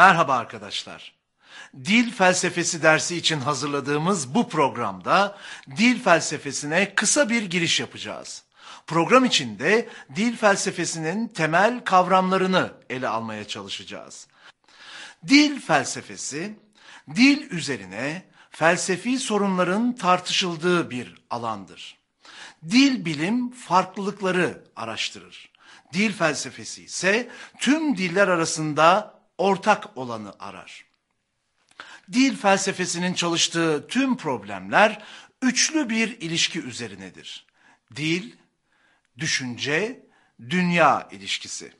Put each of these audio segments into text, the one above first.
Merhaba arkadaşlar. Dil felsefesi dersi için hazırladığımız bu programda dil felsefesine kısa bir giriş yapacağız. Program içinde dil felsefesinin temel kavramlarını ele almaya çalışacağız. Dil felsefesi, dil üzerine felsefi sorunların tartışıldığı bir alandır. Dil bilim farklılıkları araştırır. Dil felsefesi ise tüm diller arasında ortak olanı arar. Dil felsefesinin çalıştığı tüm problemler üçlü bir ilişki üzerinedir. Dil, düşünce, dünya ilişkisi.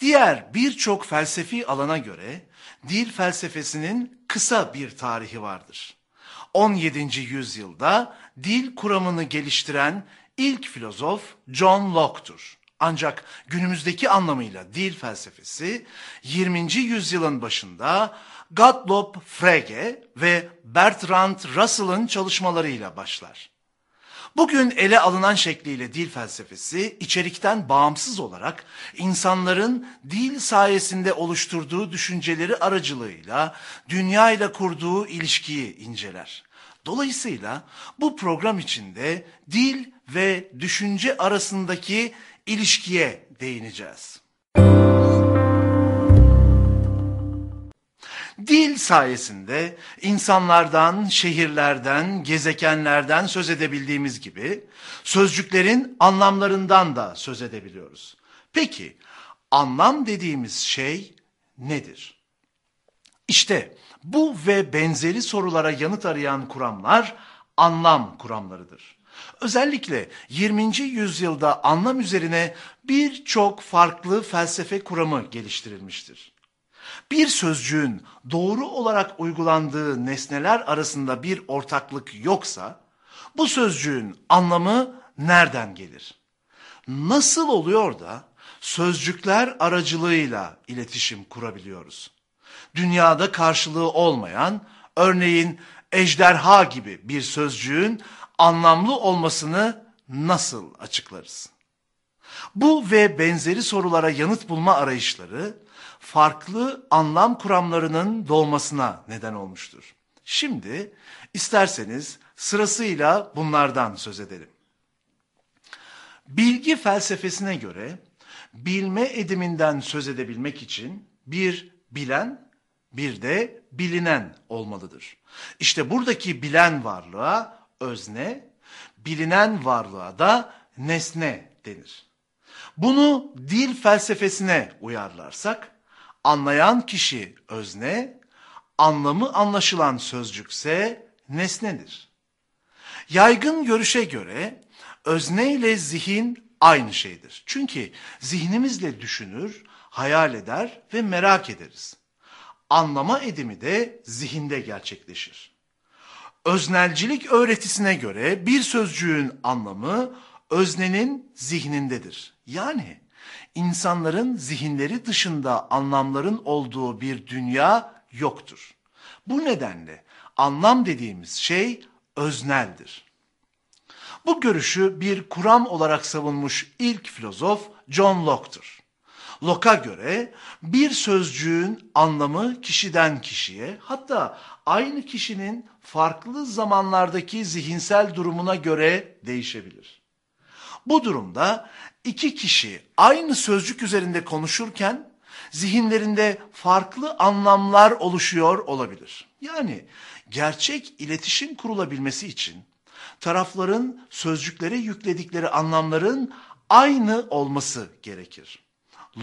Diğer birçok felsefi alana göre dil felsefesinin kısa bir tarihi vardır. 17. yüzyılda dil kuramını geliştiren ilk filozof John Locke'tur. Ancak günümüzdeki anlamıyla dil felsefesi 20. yüzyılın başında Gottlob Frege ve Bertrand Russell'ın çalışmalarıyla başlar. Bugün ele alınan şekliyle dil felsefesi içerikten bağımsız olarak insanların dil sayesinde oluşturduğu düşünceleri aracılığıyla dünya ile kurduğu ilişkiyi inceler. Dolayısıyla bu program içinde dil ve düşünce arasındaki ilişkiye değineceğiz. Dil sayesinde insanlardan, şehirlerden, gezegenlerden söz edebildiğimiz gibi sözcüklerin anlamlarından da söz edebiliyoruz. Peki anlam dediğimiz şey nedir? İşte bu ve benzeri sorulara yanıt arayan kuramlar anlam kuramlarıdır. Özellikle 20. yüzyılda anlam üzerine birçok farklı felsefe kuramı geliştirilmiştir. Bir sözcüğün doğru olarak uygulandığı nesneler arasında bir ortaklık yoksa bu sözcüğün anlamı nereden gelir? Nasıl oluyor da sözcükler aracılığıyla iletişim kurabiliyoruz? Dünyada karşılığı olmayan, örneğin ejderha gibi bir sözcüğün anlamlı olmasını nasıl açıklarız? Bu ve benzeri sorulara yanıt bulma arayışları farklı anlam kuramlarının doğmasına neden olmuştur. Şimdi isterseniz sırasıyla bunlardan söz edelim. Bilgi felsefesine göre bilme ediminden söz edebilmek için bir bilen bir de bilinen olmalıdır. İşte buradaki bilen varlığa özne, bilinen varlığa da nesne denir. Bunu dil felsefesine uyarlarsak, anlayan kişi özne, anlamı anlaşılan sözcükse nesnedir. Yaygın görüşe göre özne ile zihin aynı şeydir. Çünkü zihnimizle düşünür, hayal eder ve merak ederiz. Anlama edimi de zihinde gerçekleşir. Öznelcilik öğretisine göre bir sözcüğün anlamı öznenin zihnindedir. Yani insanların zihinleri dışında anlamların olduğu bir dünya yoktur. Bu nedenle anlam dediğimiz şey özneldir. Bu görüşü bir kuram olarak savunmuş ilk filozof John Locke'tur. Locke'a göre bir sözcüğün anlamı kişiden kişiye hatta aynı kişinin farklı zamanlardaki zihinsel durumuna göre değişebilir. Bu durumda iki kişi aynı sözcük üzerinde konuşurken zihinlerinde farklı anlamlar oluşuyor olabilir. Yani gerçek iletişim kurulabilmesi için tarafların sözcüklere yükledikleri anlamların aynı olması gerekir.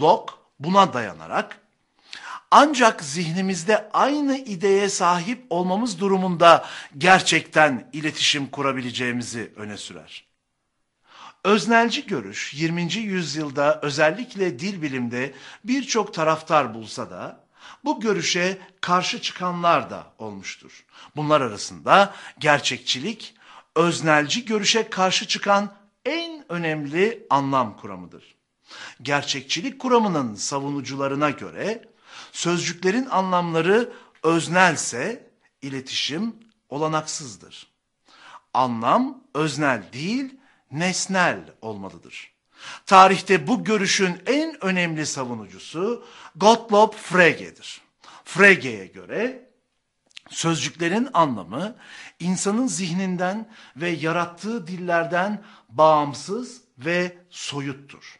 Locke buna dayanarak ancak zihnimizde aynı ideye sahip olmamız durumunda gerçekten iletişim kurabileceğimizi öne sürer. Öznelci görüş 20. yüzyılda özellikle dil bilimde birçok taraftar bulsa da bu görüşe karşı çıkanlar da olmuştur. Bunlar arasında gerçekçilik öznelci görüşe karşı çıkan en önemli anlam kuramıdır. Gerçekçilik kuramının savunucularına göre sözcüklerin anlamları öznelse iletişim olanaksızdır. Anlam öznel değil, nesnel olmalıdır. Tarihte bu görüşün en önemli savunucusu Gottlob Frege'dir. Frege'ye göre sözcüklerin anlamı insanın zihninden ve yarattığı dillerden bağımsız ve soyuttur.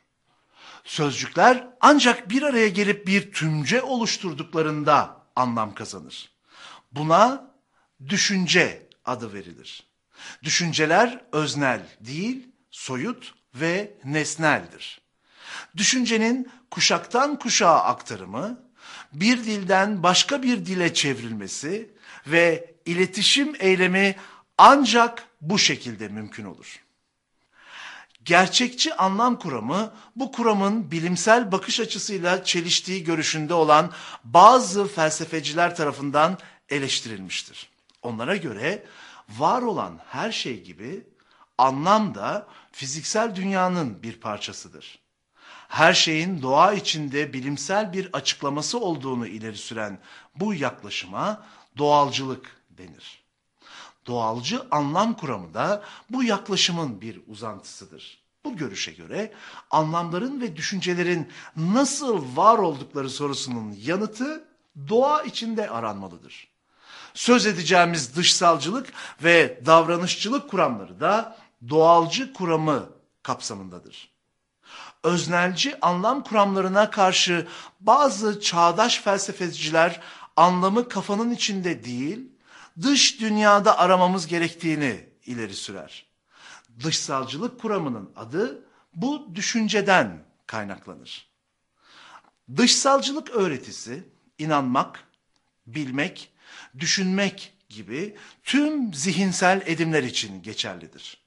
Sözcükler ancak bir araya gelip bir tümce oluşturduklarında anlam kazanır. Buna düşünce adı verilir. Düşünceler öznel değil, soyut ve nesneldir. Düşüncenin kuşaktan kuşağa aktarımı, bir dilden başka bir dile çevrilmesi ve iletişim eylemi ancak bu şekilde mümkün olur. Gerçekçi anlam kuramı bu kuramın bilimsel bakış açısıyla çeliştiği görüşünde olan bazı felsefeciler tarafından eleştirilmiştir. Onlara göre var olan her şey gibi anlam da fiziksel dünyanın bir parçasıdır. Her şeyin doğa içinde bilimsel bir açıklaması olduğunu ileri süren bu yaklaşıma doğalcılık denir. Doğalcı anlam kuramı da bu yaklaşımın bir uzantısıdır. Bu görüşe göre anlamların ve düşüncelerin nasıl var oldukları sorusunun yanıtı doğa içinde aranmalıdır. Söz edeceğimiz dışsalcılık ve davranışçılık kuramları da doğalcı kuramı kapsamındadır. Öznelci anlam kuramlarına karşı bazı çağdaş felsefeciler anlamı kafanın içinde değil, dış dünyada aramamız gerektiğini ileri sürer. Dışsalcılık kuramının adı bu düşünceden kaynaklanır. Dışsalcılık öğretisi inanmak, bilmek, düşünmek gibi tüm zihinsel edimler için geçerlidir.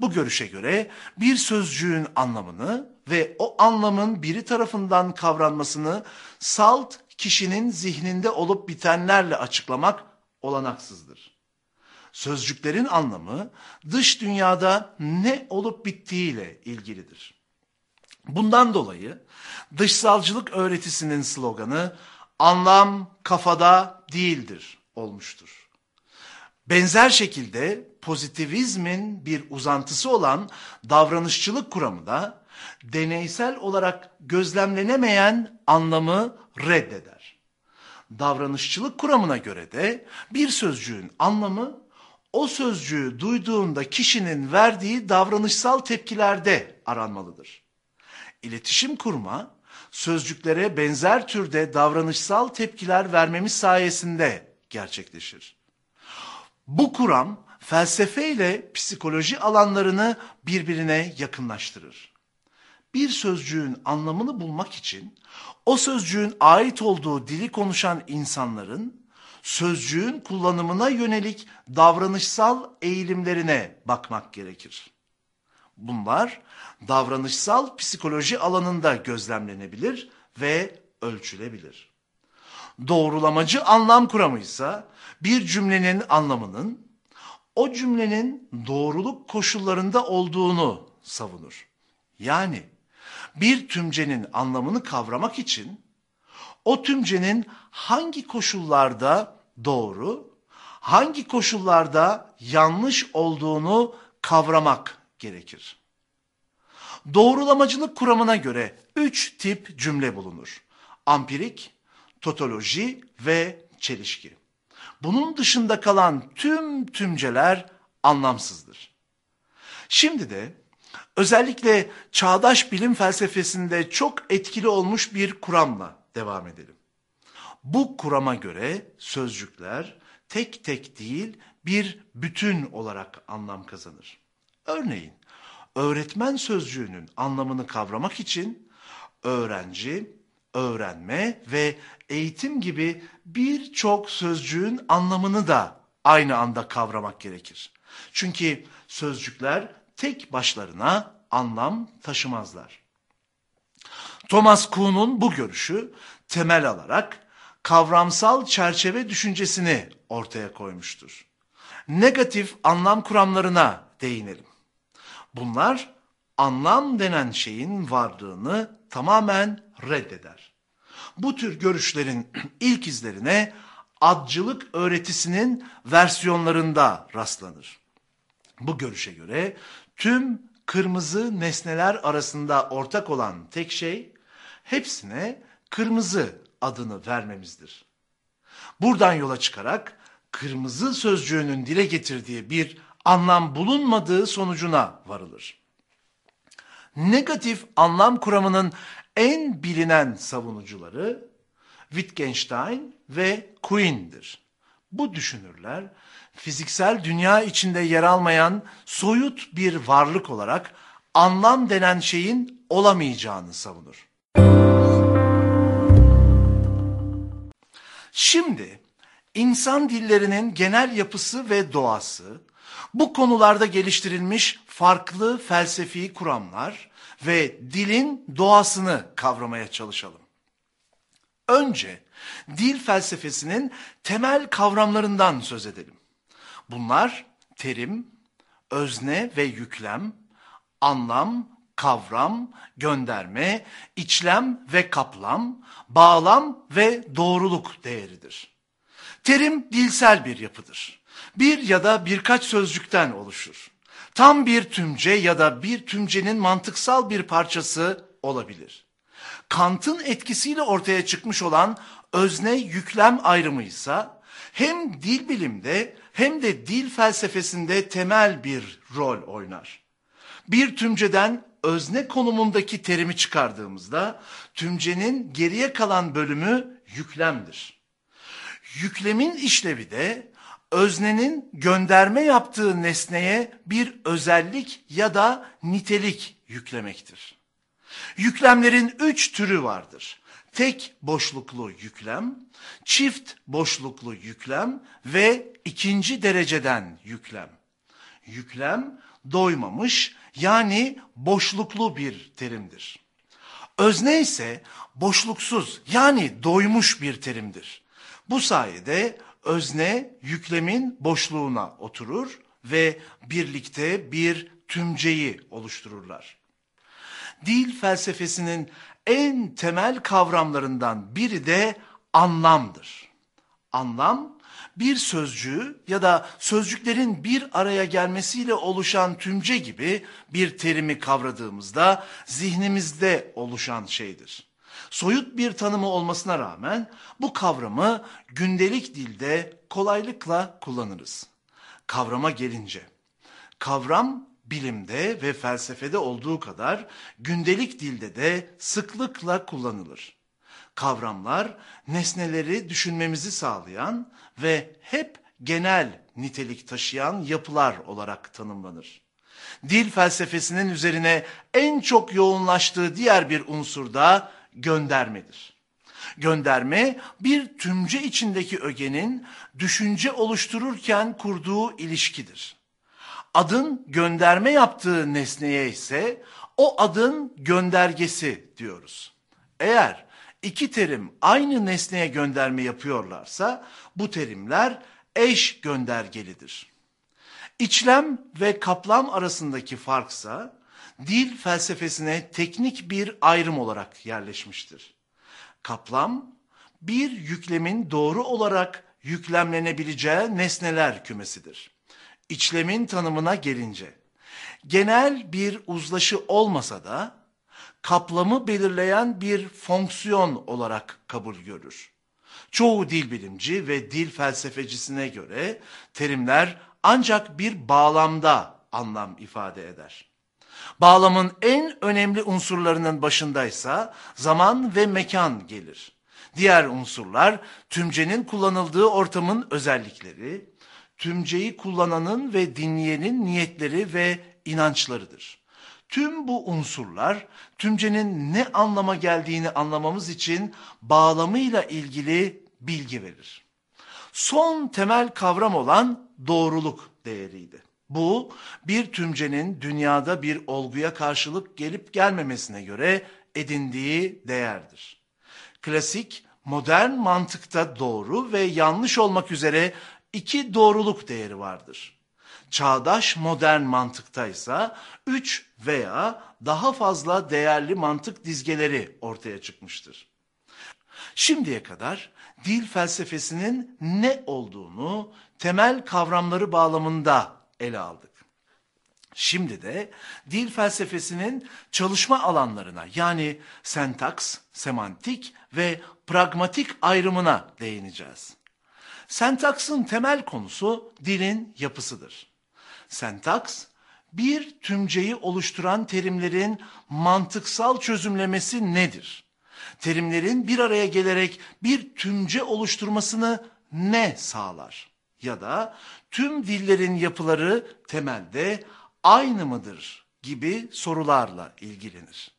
Bu görüşe göre bir sözcüğün anlamını ve o anlamın biri tarafından kavranmasını salt kişinin zihninde olup bitenlerle açıklamak olanaksızdır. Sözcüklerin anlamı dış dünyada ne olup bittiğiyle ilgilidir. Bundan dolayı dışsalcılık öğretisinin sloganı anlam kafada değildir olmuştur. Benzer şekilde pozitivizmin bir uzantısı olan davranışçılık kuramı da deneysel olarak gözlemlenemeyen anlamı reddeder. Davranışçılık kuramına göre de bir sözcüğün anlamı o sözcüğü duyduğunda kişinin verdiği davranışsal tepkilerde aranmalıdır. İletişim kurma, sözcüklere benzer türde davranışsal tepkiler vermemiz sayesinde gerçekleşir. Bu kuram felsefe ile psikoloji alanlarını birbirine yakınlaştırır. Bir sözcüğün anlamını bulmak için o sözcüğün ait olduğu dili konuşan insanların sözcüğün kullanımına yönelik davranışsal eğilimlerine bakmak gerekir. Bunlar davranışsal psikoloji alanında gözlemlenebilir ve ölçülebilir. Doğrulamacı anlam kuramı ise bir cümlenin anlamının o cümlenin doğruluk koşullarında olduğunu savunur. Yani bir tümcenin anlamını kavramak için o tümcenin hangi koşullarda doğru, hangi koşullarda yanlış olduğunu kavramak gerekir. Doğrulamacılık kuramına göre üç tip cümle bulunur. Ampirik, totoloji ve çelişki. Bunun dışında kalan tüm tümceler anlamsızdır. Şimdi de özellikle çağdaş bilim felsefesinde çok etkili olmuş bir kuramla devam edelim. Bu kurama göre sözcükler tek tek değil bir bütün olarak anlam kazanır. Örneğin öğretmen sözcüğünün anlamını kavramak için öğrenci, öğrenme ve eğitim gibi birçok sözcüğün anlamını da aynı anda kavramak gerekir. Çünkü sözcükler tek başlarına anlam taşımazlar. Thomas Kuhn'un bu görüşü temel alarak kavramsal çerçeve düşüncesini ortaya koymuştur. Negatif anlam kuramlarına değinelim. Bunlar anlam denen şeyin varlığını tamamen reddeder. Bu tür görüşlerin ilk izlerine adcılık öğretisinin versiyonlarında rastlanır. Bu görüşe göre tüm kırmızı nesneler arasında ortak olan tek şey hepsine kırmızı adını vermemizdir. Buradan yola çıkarak kırmızı sözcüğünün dile getirdiği bir anlam bulunmadığı sonucuna varılır. Negatif anlam kuramının en bilinen savunucuları Wittgenstein ve Queen'dir. Bu düşünürler fiziksel dünya içinde yer almayan soyut bir varlık olarak anlam denen şeyin olamayacağını savunur. Şimdi insan dillerinin genel yapısı ve doğası, bu konularda geliştirilmiş farklı felsefi kuramlar ve dilin doğasını kavramaya çalışalım. Önce dil felsefesinin temel kavramlarından söz edelim. Bunlar terim, özne ve yüklem, anlam, kavram, gönderme, içlem ve kaplam, bağlam ve doğruluk değeridir. Terim dilsel bir yapıdır. Bir ya da birkaç sözcükten oluşur. Tam bir tümce ya da bir tümcenin mantıksal bir parçası olabilir. Kant'ın etkisiyle ortaya çıkmış olan özne yüklem ayrımı ise hem dil bilimde hem de dil felsefesinde temel bir rol oynar. Bir tümceden özne konumundaki terimi çıkardığımızda tümcenin geriye kalan bölümü yüklemdir. Yüklemin işlevi de öznenin gönderme yaptığı nesneye bir özellik ya da nitelik yüklemektir. Yüklemlerin üç türü vardır. Tek boşluklu yüklem, çift boşluklu yüklem ve ikinci dereceden yüklem. Yüklem doymamış yani boşluklu bir terimdir. Özne ise boşluksuz yani doymuş bir terimdir. Bu sayede özne yüklemin boşluğuna oturur ve birlikte bir tümceyi oluştururlar. Dil felsefesinin en temel kavramlarından biri de anlamdır. Anlam bir sözcüğü ya da sözcüklerin bir araya gelmesiyle oluşan tümce gibi bir terimi kavradığımızda zihnimizde oluşan şeydir. Soyut bir tanımı olmasına rağmen bu kavramı gündelik dilde kolaylıkla kullanırız. Kavrama gelince, kavram bilimde ve felsefede olduğu kadar gündelik dilde de sıklıkla kullanılır. Kavramlar nesneleri düşünmemizi sağlayan ve hep genel nitelik taşıyan yapılar olarak tanımlanır. Dil felsefesinin üzerine en çok yoğunlaştığı diğer bir unsur da göndermedir. Gönderme bir tümce içindeki ögenin düşünce oluştururken kurduğu ilişkidir. Adın gönderme yaptığı nesneye ise o adın göndergesi diyoruz. Eğer iki terim aynı nesneye gönderme yapıyorlarsa bu terimler eş göndergelidir. İçlem ve kaplam arasındaki farksa dil felsefesine teknik bir ayrım olarak yerleşmiştir. Kaplam bir yüklemin doğru olarak yüklemlenebileceği nesneler kümesidir. İçlemin tanımına gelince genel bir uzlaşı olmasa da kaplamı belirleyen bir fonksiyon olarak kabul görür. Çoğu dil bilimci ve dil felsefecisine göre terimler ancak bir bağlamda anlam ifade eder. Bağlamın en önemli unsurlarının başındaysa zaman ve mekan gelir. Diğer unsurlar tümcenin kullanıldığı ortamın özellikleri, tümceyi kullananın ve dinleyenin niyetleri ve inançlarıdır. Tüm bu unsurlar tümcenin ne anlama geldiğini anlamamız için bağlamıyla ilgili bilgi verir. Son temel kavram olan doğruluk değeriydi. Bu bir tümcenin dünyada bir olguya karşılık gelip gelmemesine göre edindiği değerdir. Klasik modern mantıkta doğru ve yanlış olmak üzere iki doğruluk değeri vardır. Çağdaş modern mantıkta ise üç veya daha fazla değerli mantık dizgeleri ortaya çıkmıştır. Şimdiye kadar dil felsefesinin ne olduğunu temel kavramları bağlamında ele aldık. Şimdi de dil felsefesinin çalışma alanlarına yani sentaks, semantik ve pragmatik ayrımına değineceğiz. Sentaksın temel konusu dilin yapısıdır. Sentaks, bir tümceyi oluşturan terimlerin mantıksal çözümlemesi nedir? Terimlerin bir araya gelerek bir tümce oluşturmasını ne sağlar? Ya da tüm dillerin yapıları temelde aynı mıdır gibi sorularla ilgilenir.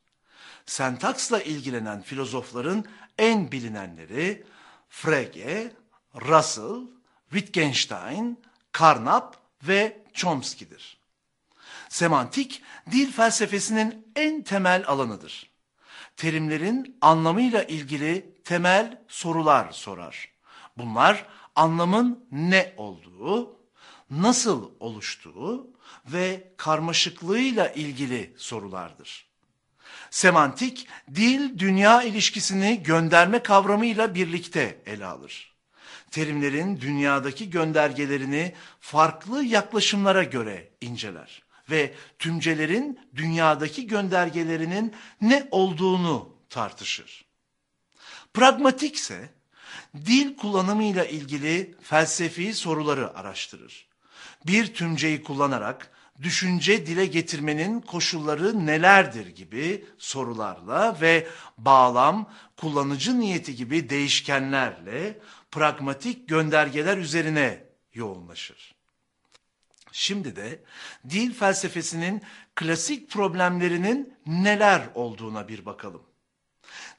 Sentaksla ilgilenen filozofların en bilinenleri Frege, Russell, Wittgenstein, Carnap ve Chomsky'dir. Semantik, dil felsefesinin en temel alanıdır. Terimlerin anlamıyla ilgili temel sorular sorar. Bunlar anlamın ne olduğu, nasıl oluştuğu ve karmaşıklığıyla ilgili sorulardır. Semantik, dil-dünya ilişkisini gönderme kavramıyla birlikte ele alır. Terimlerin dünyadaki göndergelerini farklı yaklaşımlara göre inceler ve tümcelerin dünyadaki göndergelerinin ne olduğunu tartışır. Pragmatik ise dil kullanımıyla ilgili felsefi soruları araştırır. Bir tümceyi kullanarak düşünce dile getirmenin koşulları nelerdir gibi sorularla ve bağlam, kullanıcı niyeti gibi değişkenlerle pragmatik göndergeler üzerine yoğunlaşır. Şimdi de dil felsefesinin klasik problemlerinin neler olduğuna bir bakalım.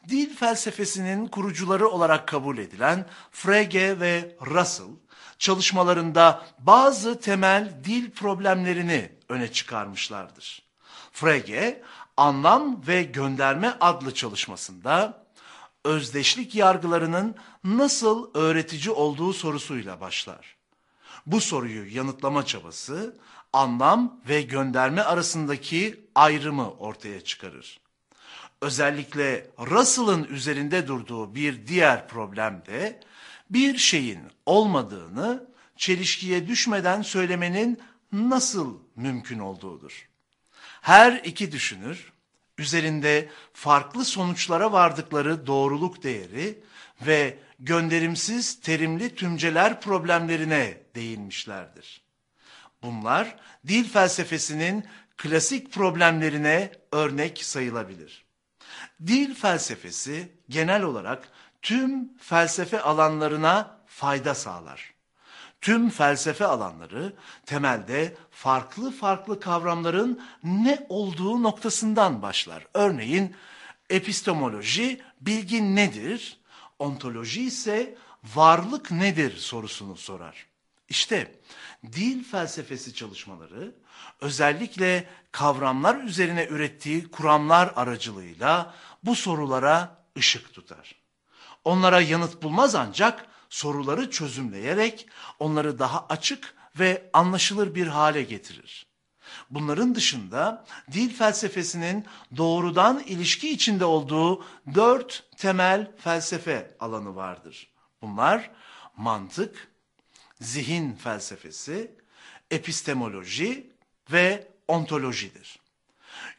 Dil felsefesinin kurucuları olarak kabul edilen Frege ve Russell, çalışmalarında bazı temel dil problemlerini öne çıkarmışlardır. Frege, Anlam ve Gönderme adlı çalışmasında özdeşlik yargılarının nasıl öğretici olduğu sorusuyla başlar. Bu soruyu yanıtlama çabası anlam ve gönderme arasındaki ayrımı ortaya çıkarır. Özellikle Russell'ın üzerinde durduğu bir diğer problem de bir şeyin olmadığını çelişkiye düşmeden söylemenin nasıl mümkün olduğudur. Her iki düşünür üzerinde farklı sonuçlara vardıkları doğruluk değeri ve gönderimsiz terimli tümceler problemlerine değinmişlerdir. Bunlar dil felsefesinin klasik problemlerine örnek sayılabilir. Dil felsefesi genel olarak tüm felsefe alanlarına fayda sağlar. Tüm felsefe alanları temelde farklı farklı kavramların ne olduğu noktasından başlar. Örneğin epistemoloji bilgi nedir? Ontoloji ise varlık nedir sorusunu sorar. İşte dil felsefesi çalışmaları özellikle kavramlar üzerine ürettiği kuramlar aracılığıyla bu sorulara ışık tutar. Onlara yanıt bulmaz ancak soruları çözümleyerek onları daha açık ve anlaşılır bir hale getirir. Bunların dışında dil felsefesinin doğrudan ilişki içinde olduğu dört temel felsefe alanı vardır. Bunlar mantık, zihin felsefesi, epistemoloji ve ontolojidir.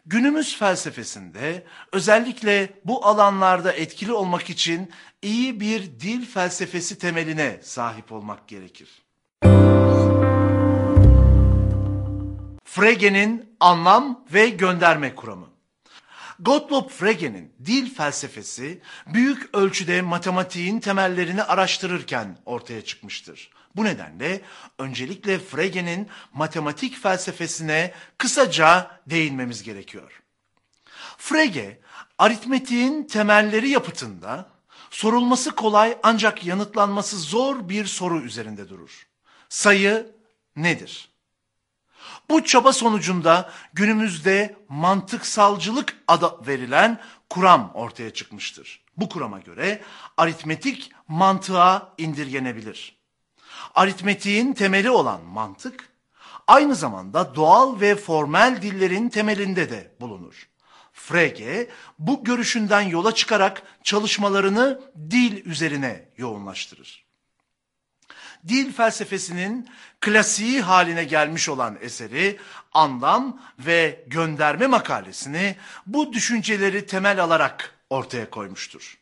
Günümüz felsefesinde özellikle bu alanlarda etkili olmak için iyi bir dil felsefesi temeline sahip olmak gerekir. Frege'nin anlam ve gönderme kuramı. Gottlob Frege'nin dil felsefesi büyük ölçüde matematiğin temellerini araştırırken ortaya çıkmıştır. Bu nedenle öncelikle Frege'nin matematik felsefesine kısaca değinmemiz gerekiyor. Frege, aritmetiğin temelleri yapıtında sorulması kolay ancak yanıtlanması zor bir soru üzerinde durur. Sayı nedir? Bu çaba sonucunda günümüzde mantıksalcılık adı verilen kuram ortaya çıkmıştır. Bu kurama göre aritmetik mantığa indirgenebilir. Aritmetiğin temeli olan mantık aynı zamanda doğal ve formel dillerin temelinde de bulunur. Frege bu görüşünden yola çıkarak çalışmalarını dil üzerine yoğunlaştırır. Dil felsefesinin klasiği haline gelmiş olan eseri Anlam ve Gönderme makalesini bu düşünceleri temel alarak ortaya koymuştur.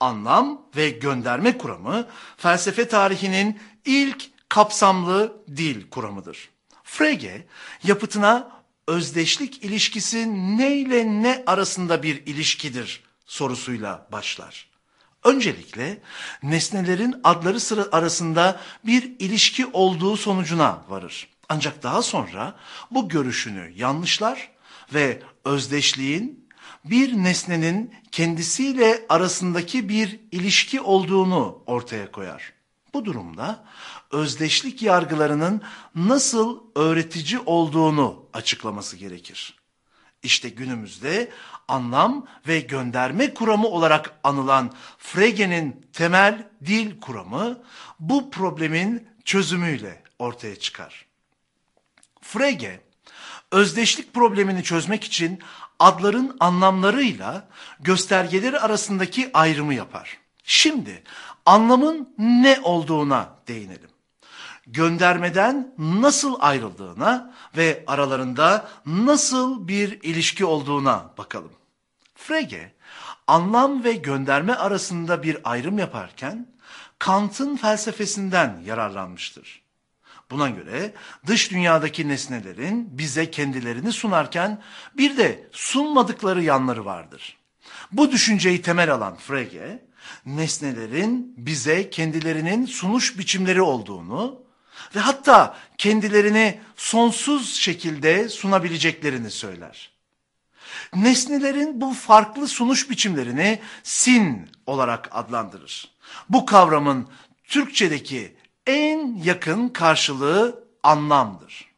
Anlam ve gönderme kuramı felsefe tarihinin ilk kapsamlı dil kuramıdır. Frege yapıtına özdeşlik ilişkisi ne ile ne arasında bir ilişkidir sorusuyla başlar. Öncelikle nesnelerin adları sıra arasında bir ilişki olduğu sonucuna varır. Ancak daha sonra bu görüşünü yanlışlar ve özdeşliğin bir nesnenin kendisiyle arasındaki bir ilişki olduğunu ortaya koyar. Bu durumda özdeşlik yargılarının nasıl öğretici olduğunu açıklaması gerekir. İşte günümüzde anlam ve gönderme kuramı olarak anılan Frege'nin temel dil kuramı bu problemin çözümüyle ortaya çıkar. Frege, özdeşlik problemini çözmek için adların anlamlarıyla göstergeleri arasındaki ayrımı yapar. Şimdi anlamın ne olduğuna değinelim. Göndermeden nasıl ayrıldığına ve aralarında nasıl bir ilişki olduğuna bakalım. Frege, anlam ve gönderme arasında bir ayrım yaparken Kant'ın felsefesinden yararlanmıştır. Buna göre dış dünyadaki nesnelerin bize kendilerini sunarken bir de sunmadıkları yanları vardır. Bu düşünceyi temel alan Frege, nesnelerin bize kendilerinin sunuş biçimleri olduğunu ve hatta kendilerini sonsuz şekilde sunabileceklerini söyler. Nesnelerin bu farklı sunuş biçimlerini sin olarak adlandırır. Bu kavramın Türkçedeki en yakın karşılığı anlamdır.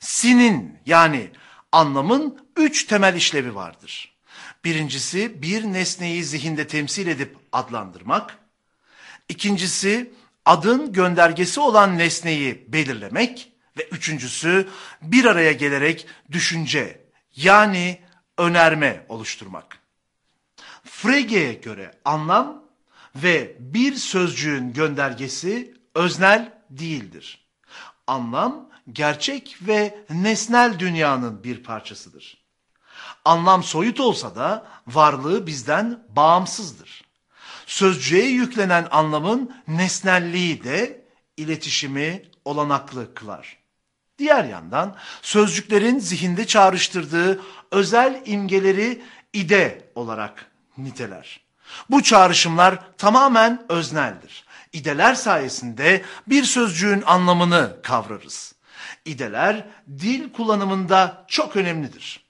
Sinin yani anlamın üç temel işlevi vardır. Birincisi bir nesneyi zihinde temsil edip adlandırmak. İkincisi adın göndergesi olan nesneyi belirlemek. Ve üçüncüsü bir araya gelerek düşünce yani önerme oluşturmak. Frege'ye göre anlam ve bir sözcüğün göndergesi öznel değildir. Anlam gerçek ve nesnel dünyanın bir parçasıdır. Anlam soyut olsa da varlığı bizden bağımsızdır. Sözcüğe yüklenen anlamın nesnelliği de iletişimi olanaklı kılar. Diğer yandan sözcüklerin zihinde çağrıştırdığı özel imgeleri ide olarak niteler. Bu çağrışımlar tamamen özneldir. İdeler sayesinde bir sözcüğün anlamını kavrarız. İdeler dil kullanımında çok önemlidir.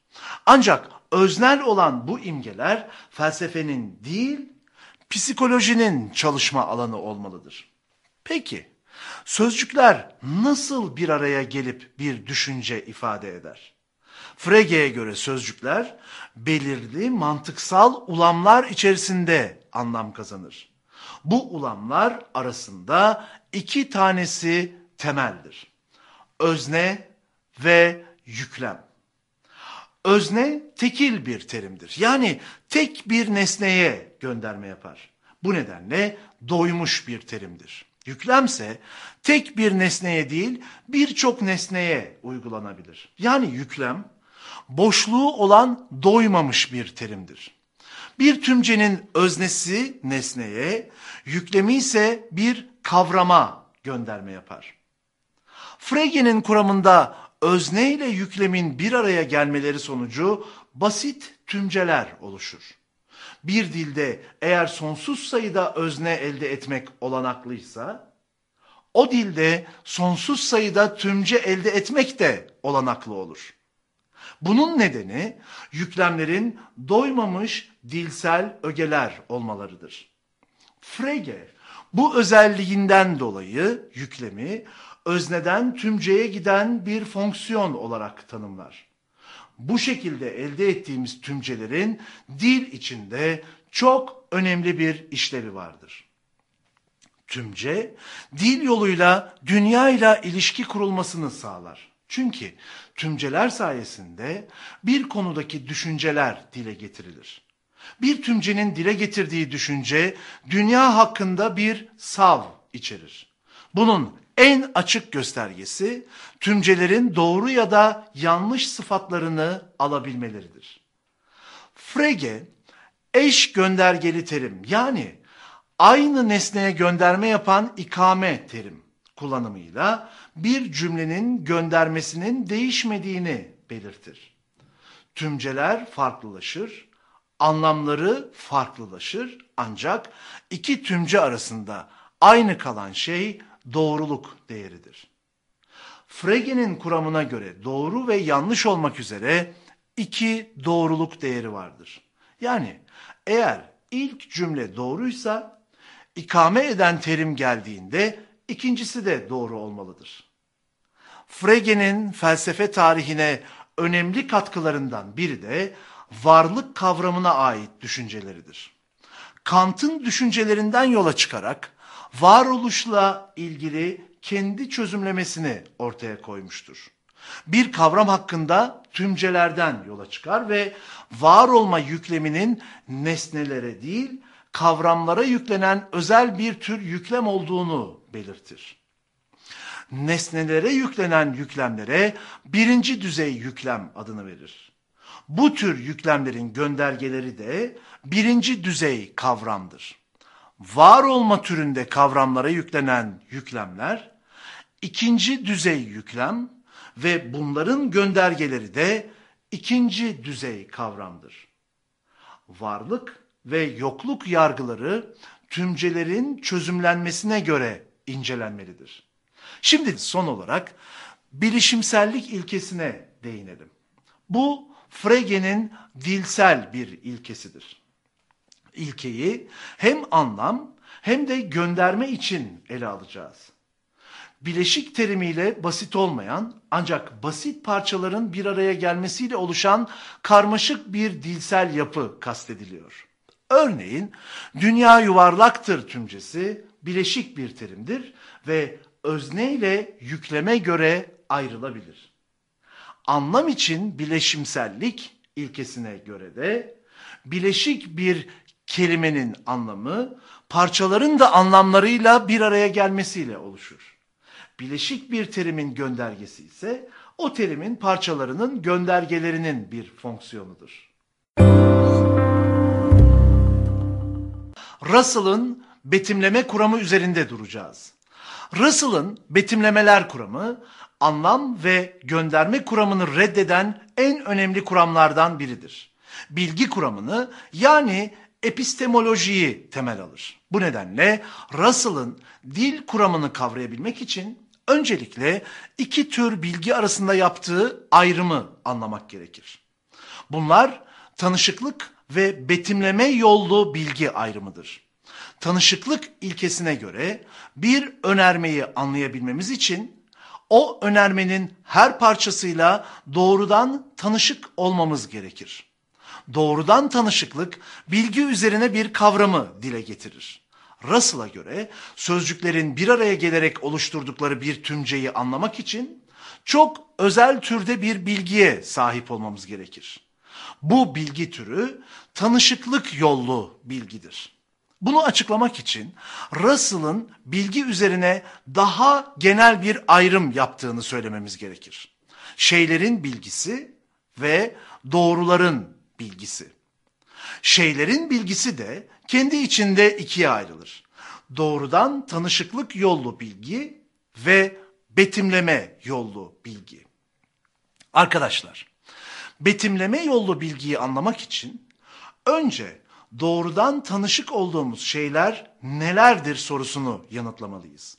Ancak öznel olan bu imgeler felsefenin değil, psikolojinin çalışma alanı olmalıdır. Peki, sözcükler nasıl bir araya gelip bir düşünce ifade eder? Frege'ye göre sözcükler belirli mantıksal ulamlar içerisinde anlam kazanır. Bu ulamlar arasında iki tanesi temeldir. Özne ve yüklem. Özne tekil bir terimdir. Yani tek bir nesneye gönderme yapar. Bu nedenle doymuş bir terimdir. Yüklemse tek bir nesneye değil birçok nesneye uygulanabilir. Yani yüklem boşluğu olan doymamış bir terimdir. Bir tümcenin öznesi nesneye, yüklemi ise bir kavrama gönderme yapar. Frege'nin kuramında özne ile yüklemin bir araya gelmeleri sonucu basit tümceler oluşur. Bir dilde eğer sonsuz sayıda özne elde etmek olanaklıysa, o dilde sonsuz sayıda tümce elde etmek de olanaklı olur. Bunun nedeni yüklemlerin doymamış dilsel ögeler olmalarıdır. Frege bu özelliğinden dolayı yüklemi özneden tümceye giden bir fonksiyon olarak tanımlar. Bu şekilde elde ettiğimiz tümcelerin dil içinde çok önemli bir işlevi vardır. Tümce, dil yoluyla dünya ile ilişki kurulmasını sağlar. Çünkü tümceler sayesinde bir konudaki düşünceler dile getirilir. Bir tümcenin dile getirdiği düşünce dünya hakkında bir sav içerir. Bunun en açık göstergesi tümcelerin doğru ya da yanlış sıfatlarını alabilmeleridir. Frege eş göndergeli terim yani aynı nesneye gönderme yapan ikame terim kullanımıyla bir cümlenin göndermesinin değişmediğini belirtir. Tümceler farklılaşır, anlamları farklılaşır ancak iki tümce arasında aynı kalan şey doğruluk değeridir. Frege'nin kuramına göre doğru ve yanlış olmak üzere iki doğruluk değeri vardır. Yani eğer ilk cümle doğruysa ikame eden terim geldiğinde ikincisi de doğru olmalıdır. Frege'nin felsefe tarihine önemli katkılarından biri de varlık kavramına ait düşünceleridir. Kant'ın düşüncelerinden yola çıkarak varoluşla ilgili kendi çözümlemesini ortaya koymuştur. Bir kavram hakkında tümcelerden yola çıkar ve var olma yükleminin nesnelere değil, kavramlara yüklenen özel bir tür yüklem olduğunu belirtir. Nesnelere yüklenen yüklemlere birinci düzey yüklem adını verir. Bu tür yüklemlerin göndergeleri de birinci düzey kavramdır. Var olma türünde kavramlara yüklenen yüklemler, ikinci düzey yüklem ve bunların göndergeleri de ikinci düzey kavramdır. Varlık ve yokluk yargıları tümcelerin çözümlenmesine göre incelenmelidir. Şimdi son olarak bilişimsellik ilkesine değinelim. Bu Frege'nin dilsel bir ilkesidir. İlkeyi hem anlam hem de gönderme için ele alacağız. Bileşik terimiyle basit olmayan ancak basit parçaların bir araya gelmesiyle oluşan karmaşık bir dilsel yapı kastediliyor. Örneğin dünya yuvarlaktır tümcesi bileşik bir terimdir ve özne ile yükleme göre ayrılabilir. Anlam için bileşimsellik ilkesine göre de bileşik bir kelimenin anlamı parçaların da anlamlarıyla bir araya gelmesiyle oluşur. Bileşik bir terimin göndergesi ise o terimin parçalarının göndergelerinin bir fonksiyonudur. Russell'ın betimleme kuramı üzerinde duracağız. Russell'ın betimlemeler kuramı anlam ve gönderme kuramını reddeden en önemli kuramlardan biridir. Bilgi kuramını yani epistemolojiyi temel alır. Bu nedenle Russell'ın dil kuramını kavrayabilmek için öncelikle iki tür bilgi arasında yaptığı ayrımı anlamak gerekir. Bunlar tanışıklık ve betimleme yollu bilgi ayrımıdır. Tanışıklık ilkesine göre bir önermeyi anlayabilmemiz için o önermenin her parçasıyla doğrudan tanışık olmamız gerekir. Doğrudan tanışıklık bilgi üzerine bir kavramı dile getirir. Russell'a göre sözcüklerin bir araya gelerek oluşturdukları bir tümceyi anlamak için çok özel türde bir bilgiye sahip olmamız gerekir. Bu bilgi türü tanışıklık yollu bilgidir. Bunu açıklamak için Russell'ın bilgi üzerine daha genel bir ayrım yaptığını söylememiz gerekir. Şeylerin bilgisi ve doğruların bilgisi. Şeylerin bilgisi de kendi içinde ikiye ayrılır. Doğrudan tanışıklık yollu bilgi ve betimleme yollu bilgi. Arkadaşlar, betimleme yollu bilgiyi anlamak için önce doğrudan tanışık olduğumuz şeyler nelerdir sorusunu yanıtlamalıyız.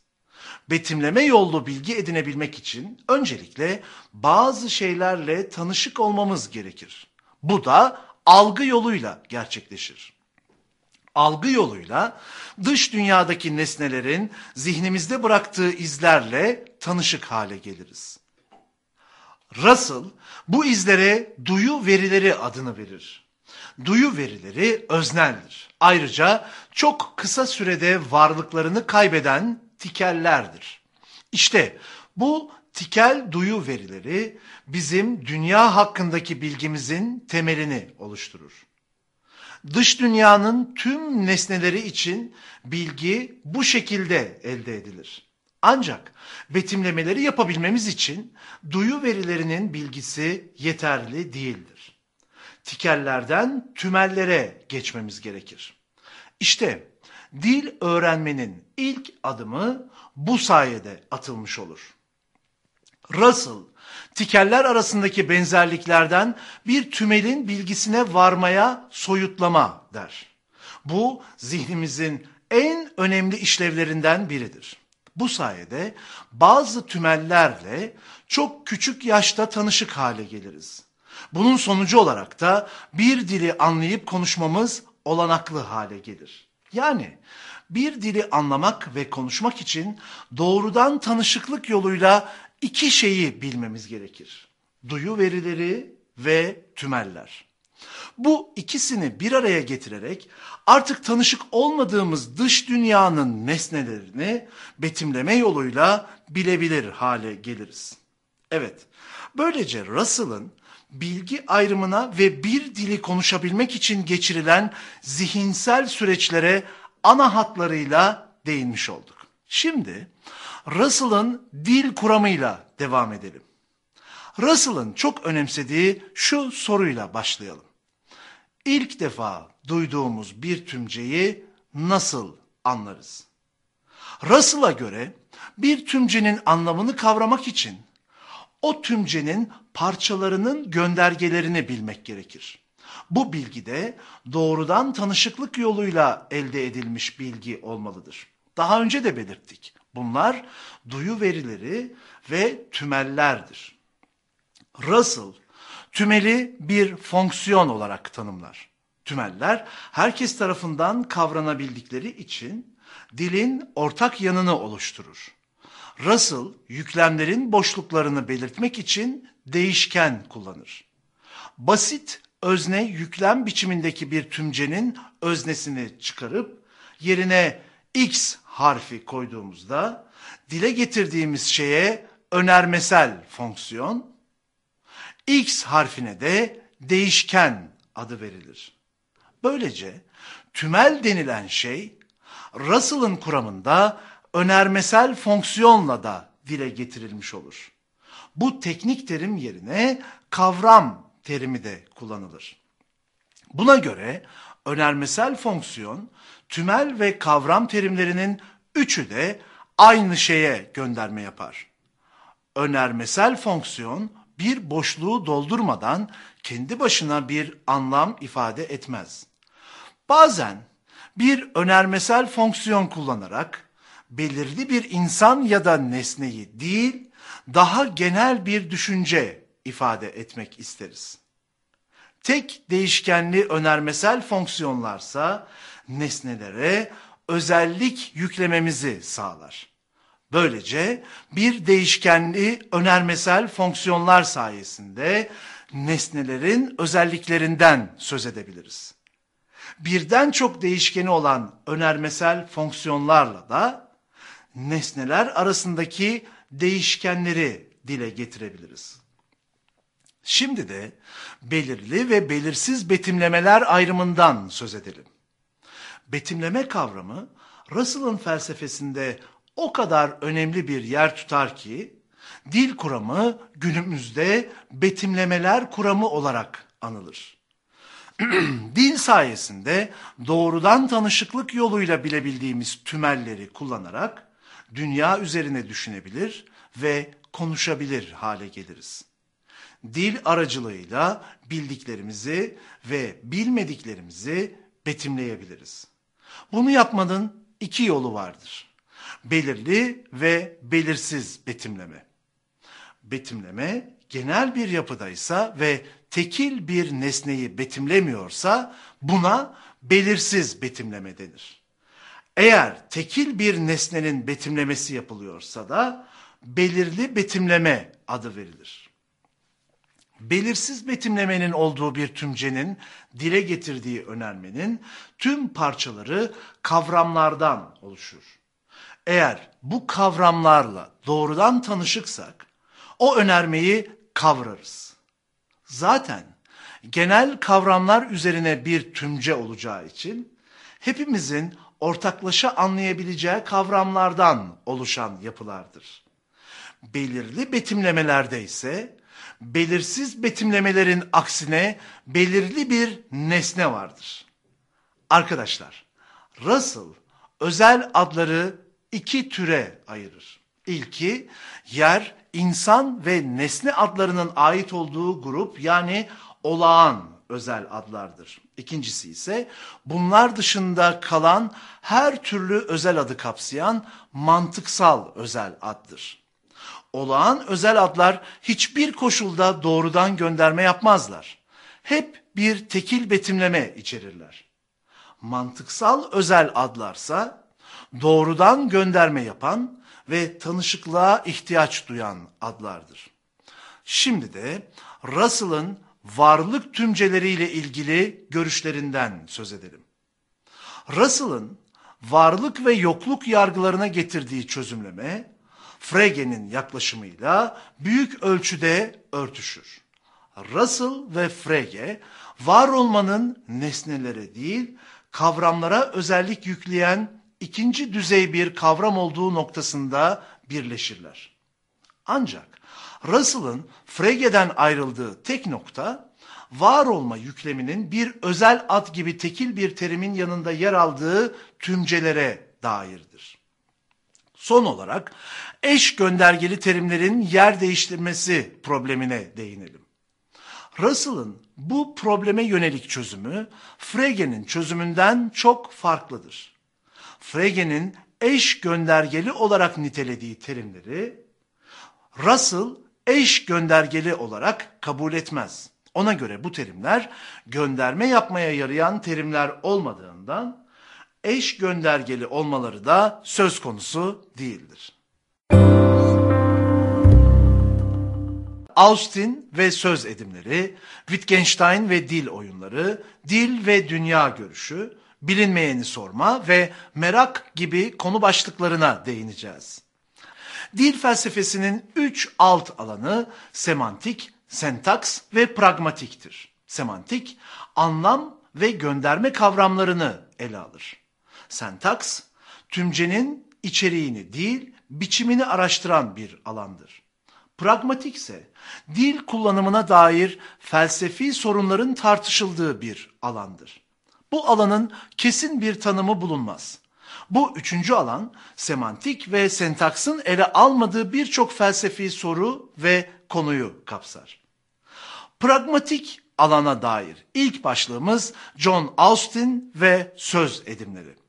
Betimleme yollu bilgi edinebilmek için öncelikle bazı şeylerle tanışık olmamız gerekir. Bu da algı yoluyla gerçekleşir. Algı yoluyla dış dünyadaki nesnelerin zihnimizde bıraktığı izlerle tanışık hale geliriz. Russell bu izlere duyu verileri adını verir. Duyu verileri özneldir. Ayrıca çok kısa sürede varlıklarını kaybeden tikellerdir. İşte bu tikel duyu verileri bizim dünya hakkındaki bilgimizin temelini oluşturur. Dış dünyanın tüm nesneleri için bilgi bu şekilde elde edilir. Ancak betimlemeleri yapabilmemiz için duyu verilerinin bilgisi yeterli değildir. tikellerden tümellere geçmemiz gerekir. İşte dil öğrenmenin ilk adımı bu sayede atılmış olur. Russell, tikeller arasındaki benzerliklerden bir tümelin bilgisine varmaya soyutlama der. Bu zihnimizin en önemli işlevlerinden biridir. Bu sayede bazı tümellerle çok küçük yaşta tanışık hale geliriz. Bunun sonucu olarak da bir dili anlayıp konuşmamız olanaklı hale gelir. Yani bir dili anlamak ve konuşmak için doğrudan tanışıklık yoluyla iki şeyi bilmemiz gerekir. Duyu verileri ve tümeller. Bu ikisini bir araya getirerek artık tanışık olmadığımız dış dünyanın nesnelerini betimleme yoluyla bilebilir hale geliriz. Evet, böylece Russell'ın bilgi ayrımına ve bir dili konuşabilmek için geçirilen zihinsel süreçlere ana hatlarıyla değinmiş olduk. Şimdi Russell'ın dil kuramıyla devam edelim. Russell'ın çok önemsediği şu soruyla başlayalım. İlk defa duyduğumuz bir tümceyi nasıl anlarız? Russell'a göre bir tümcenin anlamını kavramak için o tümcenin parçalarının göndergelerini bilmek gerekir. Bu bilgi de doğrudan tanışıklık yoluyla elde edilmiş bilgi olmalıdır. Daha önce de belirttik. Bunlar duyu verileri ve tümellerdir. Russell tümeli bir fonksiyon olarak tanımlar. Tümeller herkes tarafından kavranabildikleri için dilin ortak yanını oluşturur. Russell yüklemlerin boşluklarını belirtmek için değişken kullanır. Basit özne yüklem biçimindeki bir tümcenin öznesini çıkarıp yerine x harfi koyduğumuzda dile getirdiğimiz şeye önermesel fonksiyon, x harfine de değişken adı verilir. Böylece tümel denilen şey Russell'ın kuramında önermesel fonksiyonla da dile getirilmiş olur. Bu teknik terim yerine kavram terimi de kullanılır. Buna göre önermesel fonksiyon, tümel ve kavram terimlerinin üçü de aynı şeye gönderme yapar. Önermesel fonksiyon bir boşluğu doldurmadan kendi başına bir anlam ifade etmez. Bazen bir önermesel fonksiyon kullanarak belirli bir insan ya da nesneyi değil, daha genel bir düşünce ifade etmek isteriz. Tek değişkenli önermesel fonksiyonlarsa nesnelere özellik yüklememizi sağlar. Böylece bir değişkenli önermesel fonksiyonlar sayesinde nesnelerin özelliklerinden söz edebiliriz. Birden çok değişkeni olan önermesel fonksiyonlarla da nesneler arasındaki değişkenleri dile getirebiliriz. Şimdi de belirli ve belirsiz betimlemeler ayrımından söz edelim. Betimleme kavramı Russell'ın felsefesinde o kadar önemli bir yer tutar ki dil kuramı günümüzde betimlemeler kuramı olarak anılır. dil sayesinde doğrudan tanışıklık yoluyla bilebildiğimiz tümelleri kullanarak dünya üzerine düşünebilir ve konuşabilir hale geliriz. Dil aracılığıyla bildiklerimizi ve bilmediklerimizi betimleyebiliriz. Bunu yapmanın iki yolu vardır. Belirli ve belirsiz betimleme. Betimleme genel bir yapıdaysa ve tekil bir nesneyi betimlemiyorsa buna belirsiz betimleme denir. Eğer tekil bir nesnenin betimlemesi yapılıyorsa da belirli betimleme adı verilir. Belirsiz betimlemenin olduğu bir tümcenin dile getirdiği önermenin tüm parçaları kavramlardan oluşur. Eğer bu kavramlarla doğrudan tanışıksak o önermeyi kavrarız. Zaten genel kavramlar üzerine bir tümce olacağı için hepimizin ortaklaşa anlayabileceği kavramlardan oluşan yapılardır. Belirli betimlemelerde ise belirsiz betimlemelerin aksine belirli bir nesne vardır. Arkadaşlar, Russell özel adları iki türe ayırır. İlki yer, insan ve nesne adlarının ait olduğu grup yani olağan özel adlardır. İkincisi ise bunlar dışında kalan her türlü özel adı kapsayan mantıksal özel addır. Olağan özel adlar hiçbir koşulda doğrudan gönderme yapmazlar. Hep bir tekil betimleme içerirler. Mantıksal özel adlarsa doğrudan gönderme yapan ve tanışıklığa ihtiyaç duyan adlardır. Şimdi de Russell'ın varlık tümceleriyle ilgili görüşlerinden söz edelim. Russell'ın varlık ve yokluk yargılarına getirdiği çözümleme, Frege'nin yaklaşımıyla büyük ölçüde örtüşür. Russell ve Frege, var olmanın nesnelere değil, kavramlara özellik yükleyen ikinci düzey bir kavram olduğu noktasında birleşirler. Ancak Russell'ın Frege'den ayrıldığı tek nokta, var olma yükleminin bir özel ad gibi tekil bir terimin yanında yer aldığı tümcelere dairdir. Son olarak eş göndergeli terimlerin yer değiştirmesi problemine değinelim. Russell'ın bu probleme yönelik çözümü Frege'nin çözümünden çok farklıdır. Frege'nin eş göndergeli olarak nitelediği terimleri Russell eş göndergeli olarak kabul etmez. Ona göre bu terimler gönderme yapmaya yarayan terimler olmadığından eş göndergeli olmaları da söz konusu değildir. Austin ve söz edimleri, Wittgenstein ve dil oyunları, dil ve dünya görüşü, bilinmeyeni sorma ve merak gibi konu başlıklarına değineceğiz. Dil felsefesinin üç alt alanı semantik, sentaks ve pragmatiktir. Semantik, anlam ve gönderme kavramlarını ele alır. Sentaks, tümcenin içeriğini değil, biçimini araştıran bir alandır. Pragmatik ise dil kullanımına dair felsefi sorunların tartışıldığı bir alandır. Bu alanın kesin bir tanımı bulunmaz. Bu üçüncü alan semantik ve sentaksın ele almadığı birçok felsefi soru ve konuyu kapsar. Pragmatik alana dair ilk başlığımız John Austin ve söz edimleri.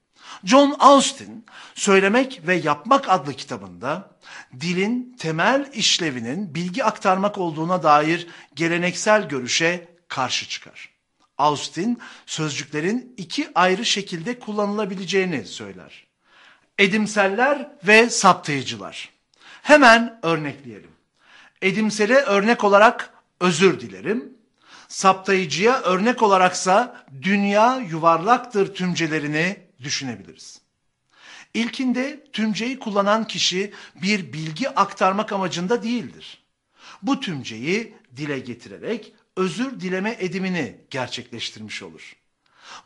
John Austin, Söylemek ve Yapmak adlı kitabında dilin temel işlevinin bilgi aktarmak olduğuna dair geleneksel görüşe karşı çıkar. Austin, sözcüklerin iki ayrı şekilde kullanılabileceğini söyler. Edimseller ve saptayıcılar. Hemen örnekleyelim. Edimsele örnek olarak özür dilerim. Saptayıcıya örnek olaraksa dünya yuvarlaktır tümcelerini düşünebiliriz. İlkinde tümceyi kullanan kişi bir bilgi aktarmak amacında değildir. Bu tümceyi dile getirerek özür dileme edimini gerçekleştirmiş olur.